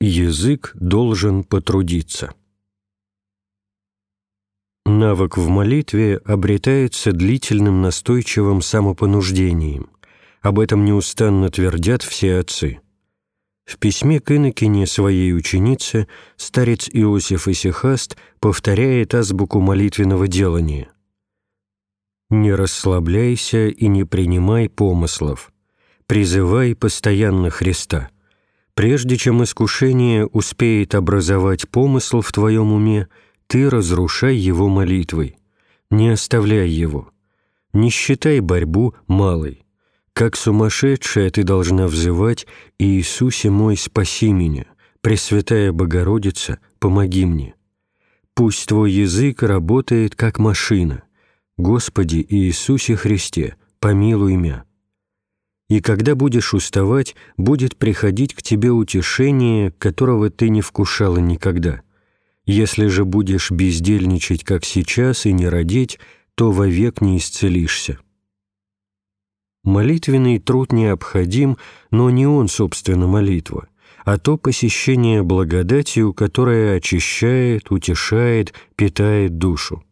Язык должен потрудиться. Навык в молитве обретается длительным настойчивым самопонуждением. Об этом неустанно твердят все отцы. В письме к инокине своей ученице старец Иосиф Исихаст повторяет азбуку молитвенного делания. «Не расслабляйся и не принимай помыслов. Призывай постоянно Христа» Прежде чем искушение успеет образовать помысл в твоем уме, ты разрушай его молитвой. Не оставляй его. Не считай борьбу малой. Как сумасшедшая ты должна взывать «Иисусе мой, спаси меня! Пресвятая Богородица, помоги мне!» Пусть твой язык работает как машина. Господи Иисусе Христе, помилуй меня и когда будешь уставать, будет приходить к тебе утешение, которого ты не вкушала никогда. Если же будешь бездельничать, как сейчас, и не родить, то вовек не исцелишься. Молитвенный труд необходим, но не он, собственно, молитва, а то посещение благодатью, которое очищает, утешает, питает душу.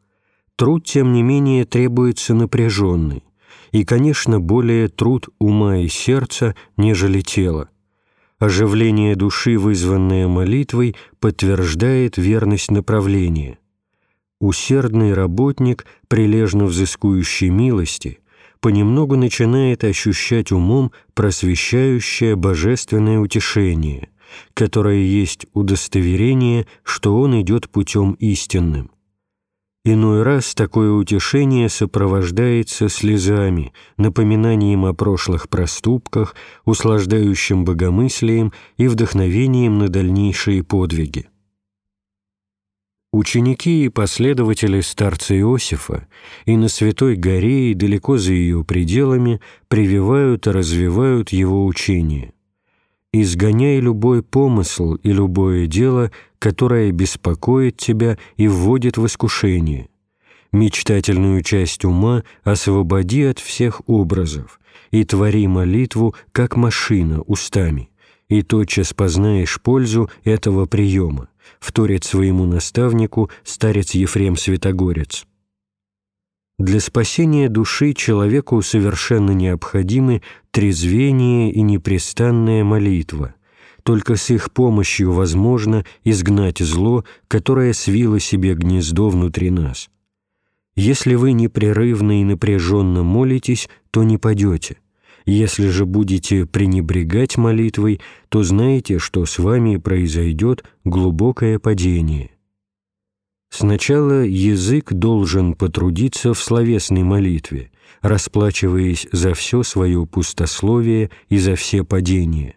Труд, тем не менее, требуется напряженный и, конечно, более труд ума и сердца, нежели тела. Оживление души, вызванное молитвой, подтверждает верность направления. Усердный работник, прилежно взыскующий милости, понемногу начинает ощущать умом просвещающее божественное утешение, которое есть удостоверение, что он идет путем истинным. Иной раз такое утешение сопровождается слезами, напоминанием о прошлых проступках, услаждающим богомыслием и вдохновением на дальнейшие подвиги. Ученики и последователи старца Иосифа и на Святой горе, и далеко за ее пределами прививают и развивают его учение изгоняй любой помысл и любое дело, которое беспокоит тебя и вводит в искушение. Мечтательную часть ума освободи от всех образов и твори молитву, как машина, устами, и тотчас познаешь пользу этого приема, вторит своему наставнику старец Ефрем Святогорец. Для спасения души человеку совершенно необходимы трезвение и непрестанная молитва. Только с их помощью возможно изгнать зло, которое свило себе гнездо внутри нас. Если вы непрерывно и напряженно молитесь, то не падете. Если же будете пренебрегать молитвой, то знаете, что с вами произойдет глубокое падение. Сначала язык должен потрудиться в словесной молитве, расплачиваясь за все свое пустословие и за все падения.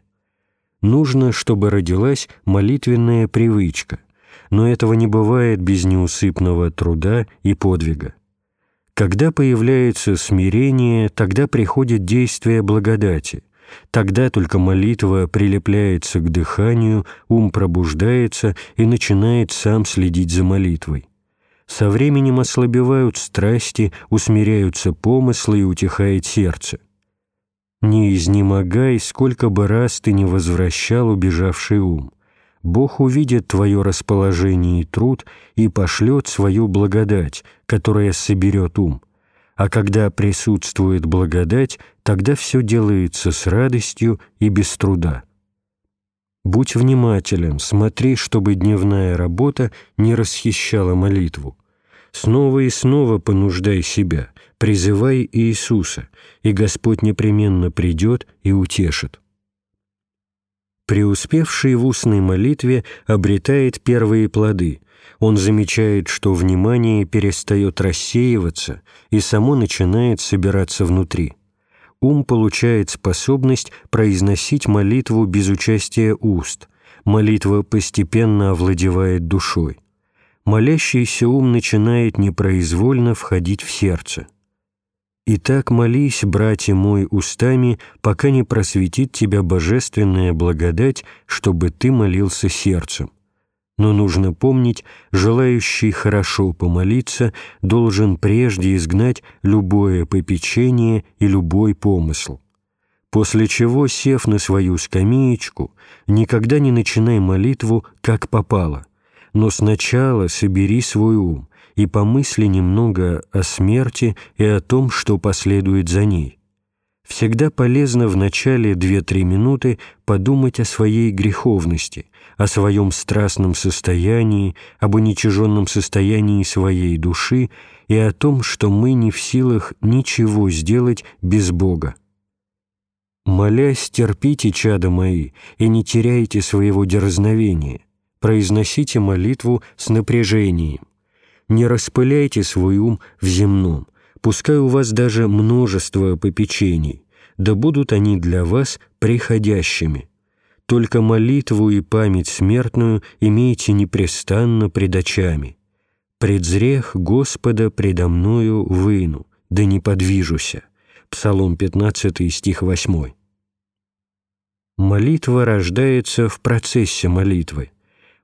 Нужно, чтобы родилась молитвенная привычка, но этого не бывает без неусыпного труда и подвига. Когда появляется смирение, тогда приходит действие благодати, Тогда только молитва прилепляется к дыханию, ум пробуждается и начинает сам следить за молитвой. Со временем ослабевают страсти, усмиряются помыслы и утихает сердце. Не изнемогай, сколько бы раз ты не возвращал убежавший ум. Бог увидит твое расположение и труд и пошлет свою благодать, которая соберет ум а когда присутствует благодать, тогда все делается с радостью и без труда. Будь внимателен, смотри, чтобы дневная работа не расхищала молитву. Снова и снова понуждай себя, призывай Иисуса, и Господь непременно придет и утешит. Преуспевший в устной молитве обретает первые плоды, он замечает, что внимание перестает рассеиваться и само начинает собираться внутри. Ум получает способность произносить молитву без участия уст. Молитва постепенно овладевает душой. Молящийся ум начинает непроизвольно входить в сердце. «Итак, молись, братья мой, устами, пока не просветит тебя божественная благодать, чтобы ты молился сердцем но нужно помнить, желающий хорошо помолиться должен прежде изгнать любое попечение и любой помысл. после чего, сев на свою скамеечку, никогда не начинай молитву, как попало, но сначала собери свой ум и помысли немного о смерти и о том, что последует за ней. Всегда полезно в начале 2-3 минуты подумать о своей греховности, о своем страстном состоянии, об уничиженном состоянии своей души и о том, что мы не в силах ничего сделать без Бога. «Молясь, терпите, чада мои, и не теряйте своего дерзновения, произносите молитву с напряжением, не распыляйте свой ум в земном, пускай у вас даже множество попечений, да будут они для вас приходящими. Только молитву и память смертную имейте непрестанно пред очами. «Предзрех Господа предо мною выну, да не подвижуся». Псалом 15, стих 8. Молитва рождается в процессе молитвы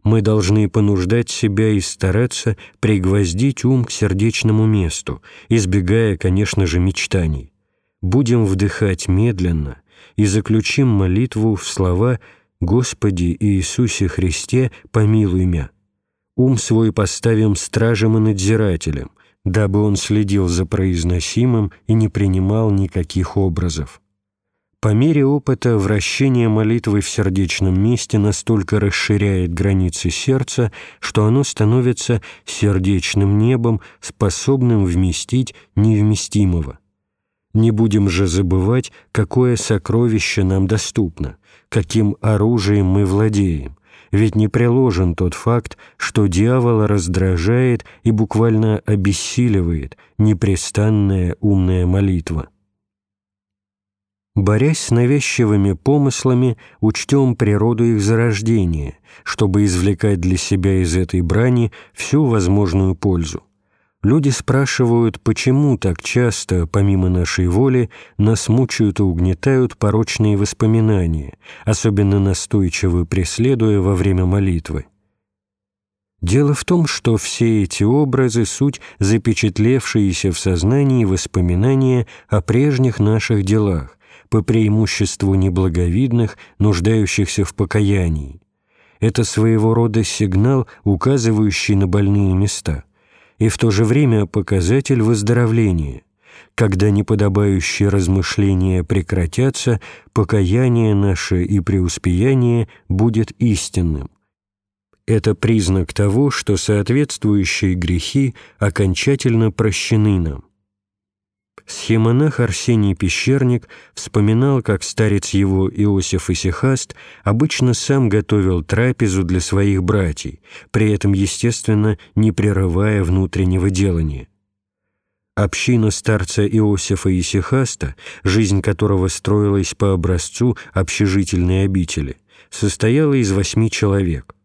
мы должны понуждать себя и стараться пригвоздить ум к сердечному месту, избегая, конечно же, мечтаний. Будем вдыхать медленно и заключим молитву в слова «Господи Иисусе Христе, помилуй мя». Ум свой поставим стражем и надзирателем, дабы он следил за произносимым и не принимал никаких образов. По мере опыта вращение молитвы в сердечном месте настолько расширяет границы сердца, что оно становится сердечным небом, способным вместить невместимого. Не будем же забывать, какое сокровище нам доступно, каким оружием мы владеем, ведь не приложен тот факт, что дьявол раздражает и буквально обессиливает непрестанная умная молитва. Борясь с навязчивыми помыслами, учтем природу их зарождения, чтобы извлекать для себя из этой брани всю возможную пользу. Люди спрашивают, почему так часто, помимо нашей воли, нас мучают и угнетают порочные воспоминания, особенно настойчиво преследуя во время молитвы. Дело в том, что все эти образы — суть запечатлевшиеся в сознании воспоминания о прежних наших делах, по преимуществу неблаговидных, нуждающихся в покаянии. Это своего рода сигнал, указывающий на больные места, и в то же время показатель выздоровления. Когда неподобающие размышления прекратятся, покаяние наше и преуспеяние будет истинным. Это признак того, что соответствующие грехи окончательно прощены нам. Схемонах Арсений Пещерник вспоминал, как старец его Иосиф Исихаст обычно сам готовил трапезу для своих братьев, при этом, естественно, не прерывая внутреннего делания. Община старца Иосифа Исихаста, жизнь которого строилась по образцу общежительной обители, состояла из восьми человек –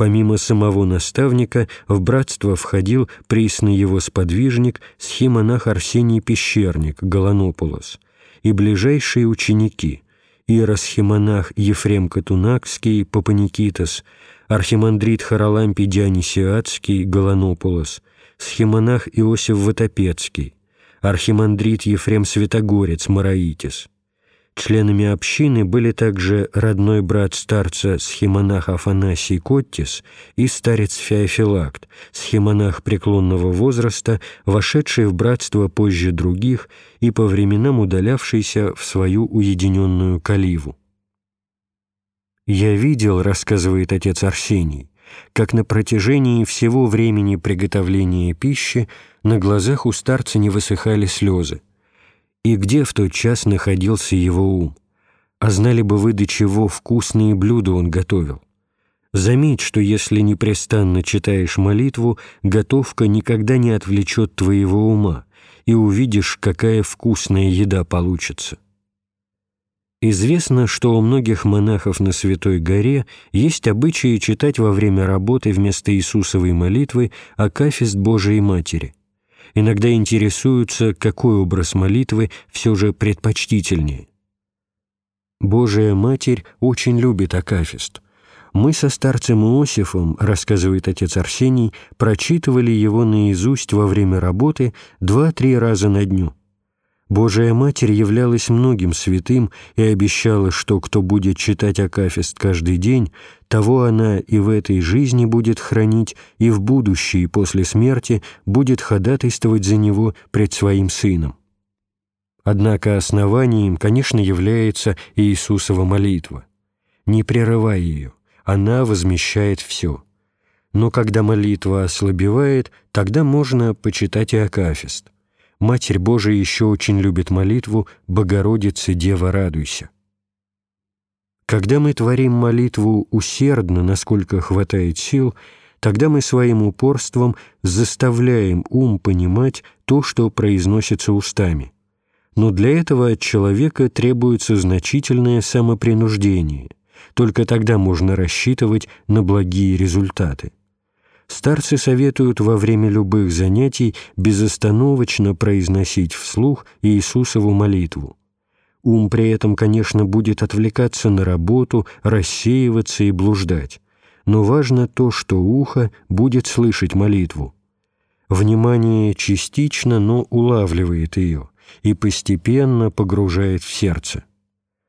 Помимо самого наставника, в братство входил присный его сподвижник, схимонах Арсений Пещерник, Голонополос, и ближайшие ученики – иеросхимонах Ефрем Катунакский, Папаникитос, архимандрит Харалампий Дионисиадский, Голонополос, схимонах Иосиф Ватопецкий, архимандрит Ефрем Святогорец, Мараитис – Членами общины были также родной брат старца схемонах Афанасий Коттис и старец Феофилакт, схемонах преклонного возраста, вошедший в братство позже других и по временам удалявшийся в свою уединенную каливу. «Я видел, — рассказывает отец Арсений, — как на протяжении всего времени приготовления пищи на глазах у старца не высыхали слезы, и где в тот час находился его ум. А знали бы вы, до чего вкусные блюда он готовил. Заметь, что если непрестанно читаешь молитву, готовка никогда не отвлечет твоего ума, и увидишь, какая вкусная еда получится. Известно, что у многих монахов на Святой Горе есть обычаи читать во время работы вместо Иисусовой молитвы Акафист Божией Матери – иногда интересуются, какой образ молитвы все же предпочтительнее. Божия Матерь очень любит Акафист. Мы со старцем Иосифом, рассказывает отец Арсений, прочитывали его наизусть во время работы два-три раза на дню. Божия Матерь являлась многим святым и обещала, что кто будет читать Акафист каждый день, того она и в этой жизни будет хранить, и в будущей после смерти будет ходатайствовать за него пред своим Сыном. Однако основанием, конечно, является Иисусова молитва. Не прерывай ее, она возмещает все. Но когда молитва ослабевает, тогда можно почитать и Акафист – Матерь Божия еще очень любит молитву «Богородице, Дева, радуйся». Когда мы творим молитву усердно, насколько хватает сил, тогда мы своим упорством заставляем ум понимать то, что произносится устами. Но для этого от человека требуется значительное самопринуждение. Только тогда можно рассчитывать на благие результаты. Старцы советуют во время любых занятий безостановочно произносить вслух Иисусову молитву. Ум при этом, конечно, будет отвлекаться на работу, рассеиваться и блуждать. Но важно то, что ухо будет слышать молитву. Внимание частично, но улавливает ее и постепенно погружает в сердце.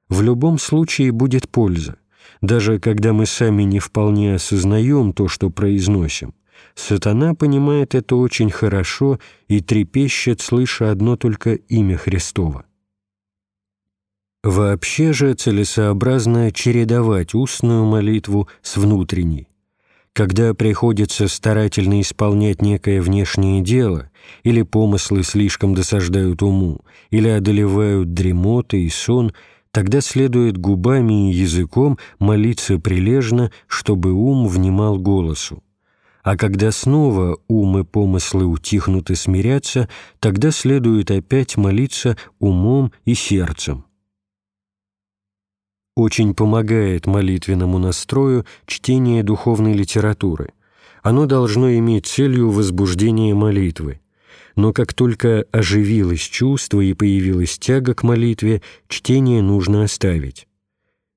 В любом случае будет польза даже когда мы сами не вполне осознаем то, что произносим. Сатана понимает это очень хорошо и трепещет, слыша одно только имя Христово. Вообще же целесообразно чередовать устную молитву с внутренней. Когда приходится старательно исполнять некое внешнее дело, или помыслы слишком досаждают уму, или одолевают дремота и сон – тогда следует губами и языком молиться прилежно, чтобы ум внимал голосу. А когда снова ум и помыслы утихнут и смирятся, тогда следует опять молиться умом и сердцем. Очень помогает молитвенному настрою чтение духовной литературы. Оно должно иметь целью возбуждения молитвы но как только оживилось чувство и появилась тяга к молитве, чтение нужно оставить.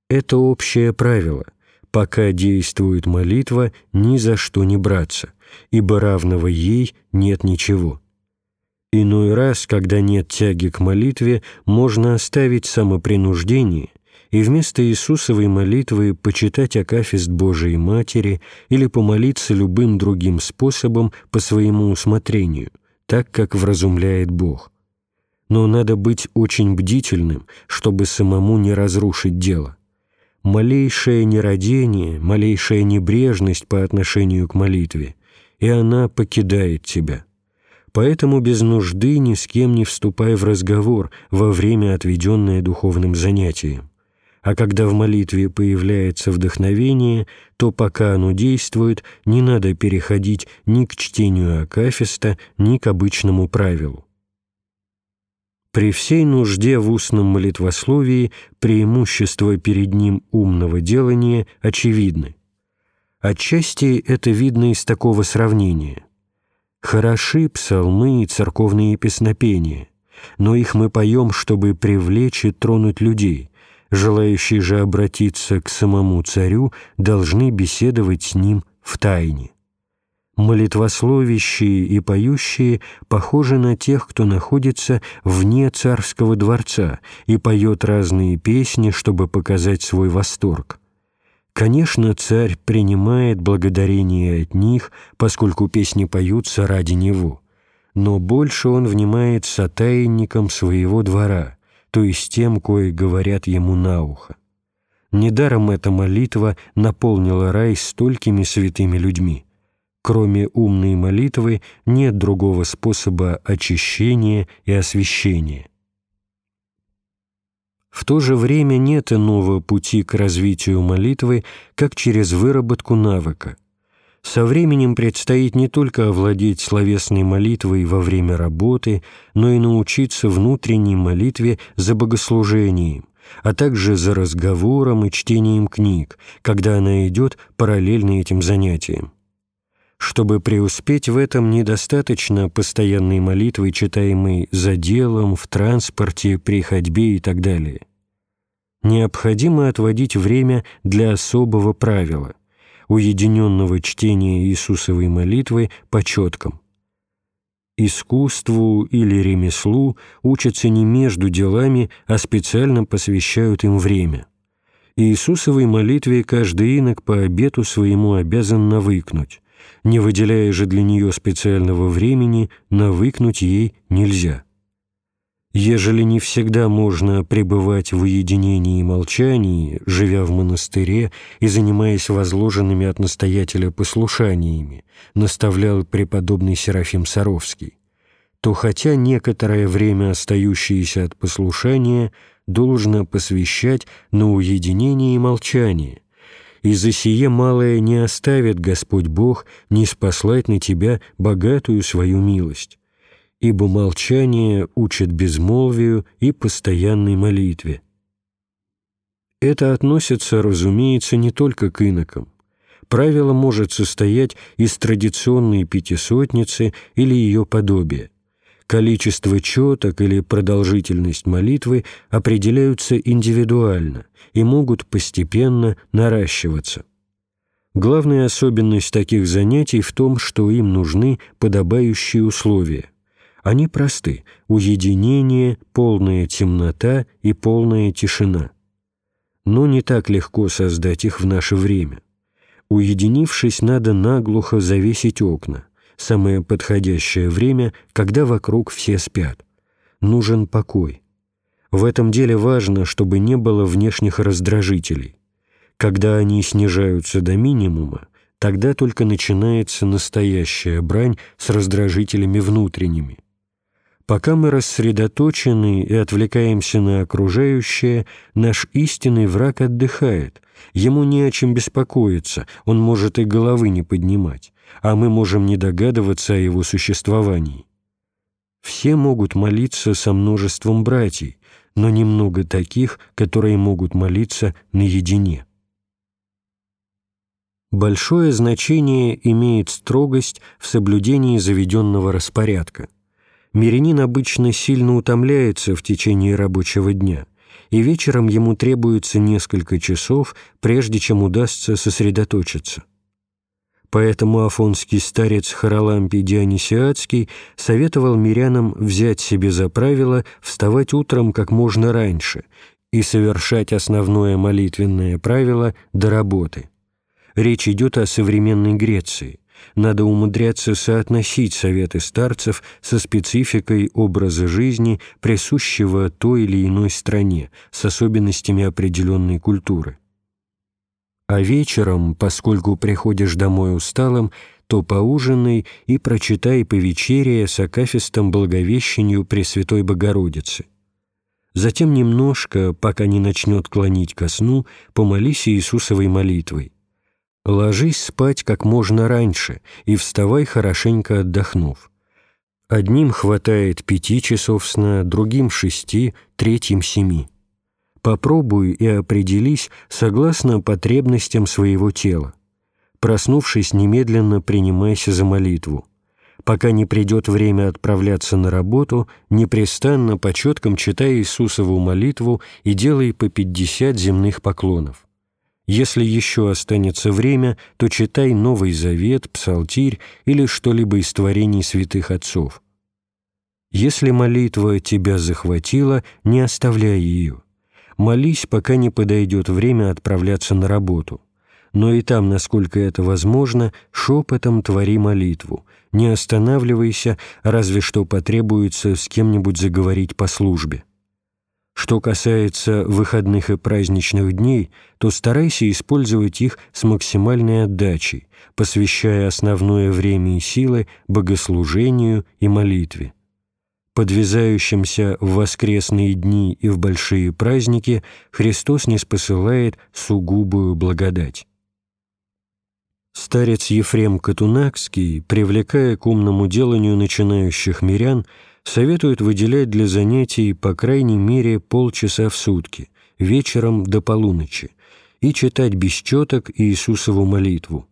Это общее правило. Пока действует молитва, ни за что не браться, ибо равного ей нет ничего. Иной раз, когда нет тяги к молитве, можно оставить самопринуждение и вместо Иисусовой молитвы почитать Акафист Божией Матери или помолиться любым другим способом по своему усмотрению – так, как вразумляет Бог. Но надо быть очень бдительным, чтобы самому не разрушить дело. Малейшее нерадение, малейшая небрежность по отношению к молитве, и она покидает тебя. Поэтому без нужды ни с кем не вступай в разговор во время, отведенное духовным занятием а когда в молитве появляется вдохновение, то пока оно действует, не надо переходить ни к чтению Акафиста, ни к обычному правилу. При всей нужде в устном молитвословии преимущества перед ним умного делания очевидны. Отчасти это видно из такого сравнения. Хороши псалмы и церковные песнопения, но их мы поем, чтобы привлечь и тронуть людей – Желающие же обратиться к самому царю должны беседовать с ним в тайне. Молитвословящие и поющие похожи на тех, кто находится вне царского дворца и поет разные песни, чтобы показать свой восторг. Конечно, царь принимает благодарение от них, поскольку песни поются ради него, но больше он внимает сотайникам своего двора, то есть тем, кои говорят ему на ухо. Недаром эта молитва наполнила рай столькими святыми людьми. Кроме умной молитвы нет другого способа очищения и освящения. В то же время нет иного пути к развитию молитвы, как через выработку навыка – со временем предстоит не только овладеть словесной молитвой во время работы, но и научиться внутренней молитве за богослужением, а также за разговором и чтением книг, когда она идет параллельно этим занятиям. Чтобы преуспеть в этом, недостаточно постоянной молитвы, читаемой за делом, в транспорте, при ходьбе и так далее. Необходимо отводить время для особого правила – уединенного чтения Иисусовой молитвы по четкам. Искусству или ремеслу учатся не между делами, а специально посвящают им время. Иисусовой молитве каждый инок по обету своему обязан навыкнуть. Не выделяя же для нее специального времени, навыкнуть ей нельзя. Ежели не всегда можно пребывать в уединении и молчании, живя в монастыре и занимаясь возложенными от настоятеля послушаниями, наставлял преподобный Серафим Саровский, то хотя некоторое время остающееся от послушания должно посвящать на уединение и молчание, и за сие малое не оставит Господь Бог не спаслать на тебя богатую свою милость ибо молчание учит безмолвию и постоянной молитве. Это относится, разумеется, не только к инокам. Правило может состоять из традиционной пятисотницы или ее подобия. Количество четок или продолжительность молитвы определяются индивидуально и могут постепенно наращиваться. Главная особенность таких занятий в том, что им нужны подобающие условия. Они просты – уединение, полная темнота и полная тишина. Но не так легко создать их в наше время. Уединившись, надо наглухо завесить окна. Самое подходящее время, когда вокруг все спят. Нужен покой. В этом деле важно, чтобы не было внешних раздражителей. Когда они снижаются до минимума, тогда только начинается настоящая брань с раздражителями внутренними. Пока мы рассредоточены и отвлекаемся на окружающее, наш истинный враг отдыхает, ему не о чем беспокоиться, он может и головы не поднимать, а мы можем не догадываться о его существовании. Все могут молиться со множеством братьев, но немного таких, которые могут молиться наедине. Большое значение имеет строгость в соблюдении заведенного распорядка. Мирянин обычно сильно утомляется в течение рабочего дня, и вечером ему требуется несколько часов, прежде чем удастся сосредоточиться. Поэтому афонский старец Харалампий Дионисиадский советовал мирянам взять себе за правило вставать утром как можно раньше и совершать основное молитвенное правило до работы. Речь идет о современной Греции надо умудряться соотносить советы старцев со спецификой образа жизни, присущего той или иной стране, с особенностями определенной культуры. А вечером, поскольку приходишь домой усталым, то поужинай и прочитай по вечере с акафистом Благовещению Пресвятой Богородицы. Затем немножко, пока не начнет клонить ко сну, помолись Иисусовой молитвой. Ложись спать как можно раньше и вставай хорошенько отдохнув. Одним хватает пяти часов сна, другим шести, третьим семи. Попробуй и определись согласно потребностям своего тела. Проснувшись, немедленно принимайся за молитву. Пока не придет время отправляться на работу, непрестанно по четкам читай Иисусову молитву и делай по пятьдесят земных поклонов. Если еще останется время, то читай Новый Завет, Псалтирь или что-либо из творений святых отцов. Если молитва тебя захватила, не оставляй ее. Молись, пока не подойдет время отправляться на работу. Но и там, насколько это возможно, шепотом твори молитву. Не останавливайся, разве что потребуется с кем-нибудь заговорить по службе. Что касается выходных и праздничных дней, то старайся использовать их с максимальной отдачей, посвящая основное время и силы богослужению и молитве. Подвязающимся в воскресные дни и в большие праздники Христос не спосылает сугубую благодать. Старец Ефрем Катунакский, привлекая к умному деланию начинающих мирян, советуют выделять для занятий по крайней мере полчаса в сутки, вечером до полуночи, и читать без четок Иисусову молитву.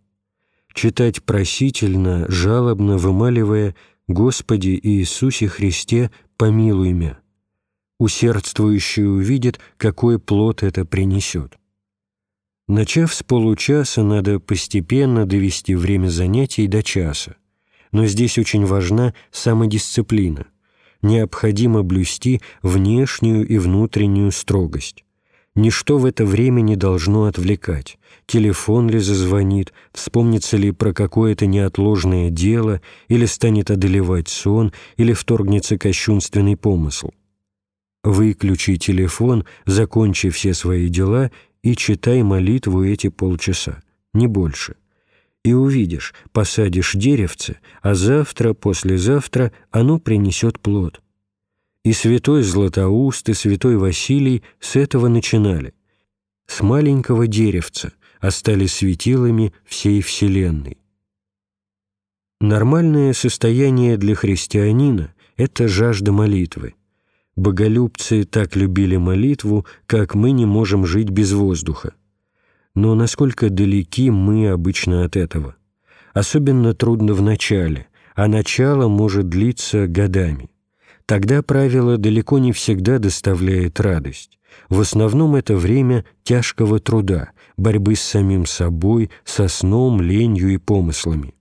Читать просительно, жалобно вымаливая «Господи Иисусе Христе, помилуй меня». Усердствующий увидит, какой плод это принесет. Начав с получаса, надо постепенно довести время занятий до часа но здесь очень важна самодисциплина. Необходимо блюсти внешнюю и внутреннюю строгость. Ничто в это время не должно отвлекать. Телефон ли зазвонит, вспомнится ли про какое-то неотложное дело, или станет одолевать сон, или вторгнется кощунственный помысл. Выключи телефон, закончи все свои дела и читай молитву эти полчаса, не больше. И увидишь, посадишь деревце, а завтра, послезавтра оно принесет плод. И святой Златоуст, и святой Василий с этого начинали. С маленького деревца, а стали светилами всей Вселенной. Нормальное состояние для христианина – это жажда молитвы. Боголюбцы так любили молитву, как мы не можем жить без воздуха. Но насколько далеки мы обычно от этого? Особенно трудно в начале, а начало может длиться годами. Тогда правило далеко не всегда доставляет радость. В основном это время тяжкого труда, борьбы с самим собой, со сном, ленью и помыслами.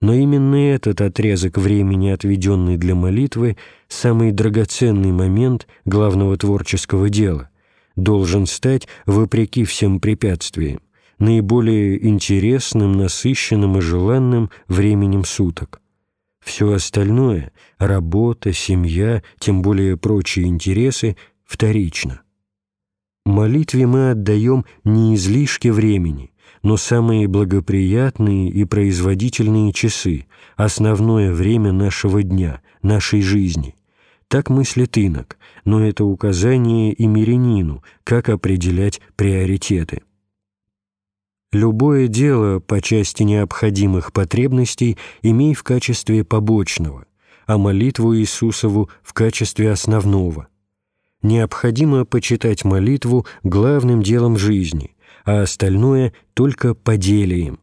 Но именно этот отрезок времени, отведенный для молитвы, самый драгоценный момент главного творческого дела, должен стать, вопреки всем препятствиям, наиболее интересным, насыщенным и желанным временем суток. Все остальное — работа, семья, тем более прочие интересы — вторично. Молитве мы отдаем не излишки времени, но самые благоприятные и производительные часы, основное время нашего дня, нашей жизни. Так мыслит инок, но это указание и мирянину, как определять приоритеты. Любое дело по части необходимых потребностей имей в качестве побочного, а молитву Иисусову в качестве основного. Необходимо почитать молитву главным делом жизни, а остальное только поделием.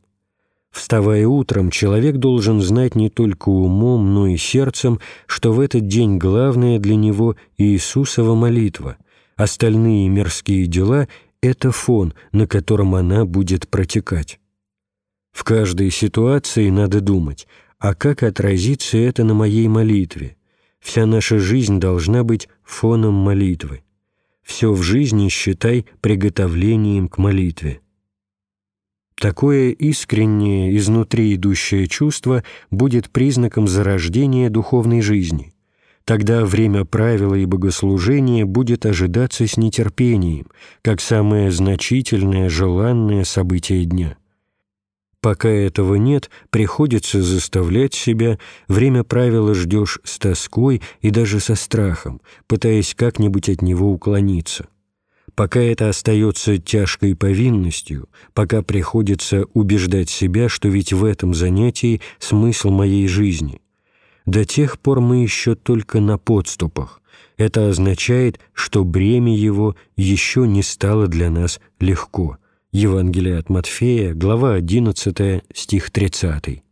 Вставая утром, человек должен знать не только умом, но и сердцем, что в этот день главное для него Иисусова молитва, остальные мирские дела это фон, на котором она будет протекать. В каждой ситуации надо думать, а как отразится это на моей молитве? Вся наша жизнь должна быть фоном молитвы. Все в жизни считай приготовлением к молитве. Такое искреннее, изнутри идущее чувство будет признаком зарождения духовной жизни – Тогда время правила и богослужения будет ожидаться с нетерпением, как самое значительное, желанное событие дня. Пока этого нет, приходится заставлять себя, время правила ждешь с тоской и даже со страхом, пытаясь как-нибудь от него уклониться. Пока это остается тяжкой повинностью, пока приходится убеждать себя, что ведь в этом занятии смысл моей жизни – до тех пор мы еще только на подступах. Это означает, что бремя его еще не стало для нас легко. Евангелие от Матфея, глава 11, стих 30.